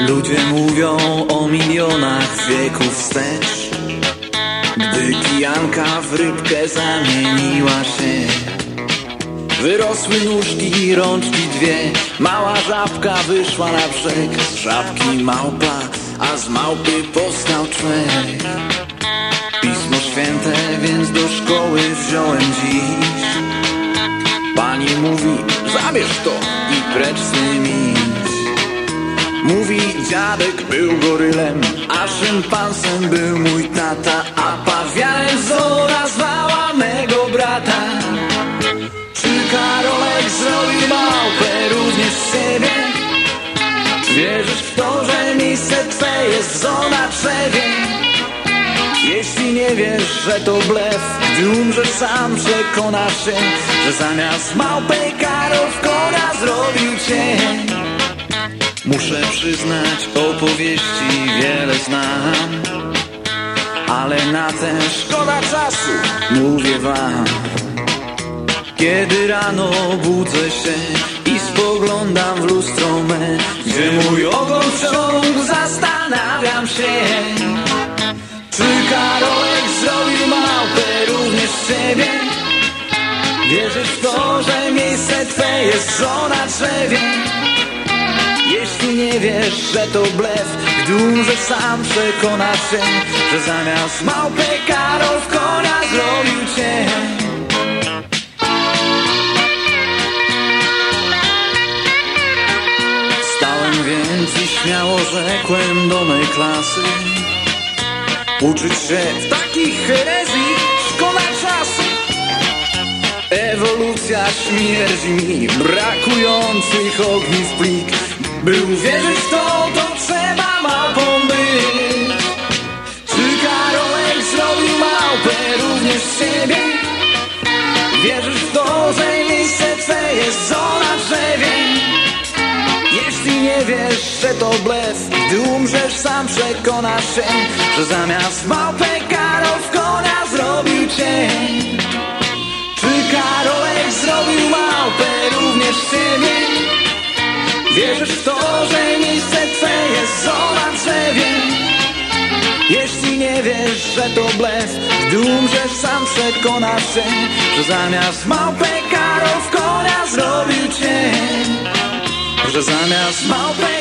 Ludzie mówią o milionach wieków wstecz Gdy kijanka w rybkę zamieniła się. Wyrosły nóżki, rączki dwie Mała żabka wyszła na brzeg. Żabki małpa, a z małpy powstał człowiek Pismo święte, więc do szkoły wziąłem dziś. Pani mówi, zabierz to i precz z idź Mówi, dziadek był gorylem, a szympansem był mój tata A pawianem Zora zwała mego brata Czy Karolek zrobił małpę również z siebie? Wierzysz w to, że miejsce twe jest zona drzewie? Jeśli nie wiesz, że to blef Gdy umrzesz sam przekonasz się Że zamiast małpy Karol w konia zrobił cię Muszę przyznać, opowieści wiele znam Ale na te szkoda czasu, mówię wam Kiedy rano budzę się i spoglądam w lustro me Gdzie mój ogon wciąż zastanawiam się Czy Karolek zrobił małpę również z ciebie? Wierzysz w to, że miejsce twe jest żona drzewie? Nie wiesz, że to blef Gdy umrzesz sam przekonasz się Że zamiast małpy Karol w konia zrobił cię. Stałem więc i śmiało rzekłem do mej klasy. Uczyć się w takich herezji szkoda czasu. Ewolucja śmierdzi mi brakujących ogniw plik By uwierzyć w to, to trzeba małpą być Czy Karolek zrobił małpę również z siebie? Wierzysz w to, że miejsce twe jest zona drzewie? Jeśli nie wiesz, że to blef Gdy umrzesz sam przekonasz się Że zamiast małpę Karol w konia zrobił cię Czy Karolek zrobił małpę również z ciebie? Wierzysz w to, że miejsce twe jest? Zona drzewie Jeśli nie wiesz, że to blef Gdy umrzesz sam przekonasz się Że zamiast małpę Karol w konia zrobił cię Że zamiast małpę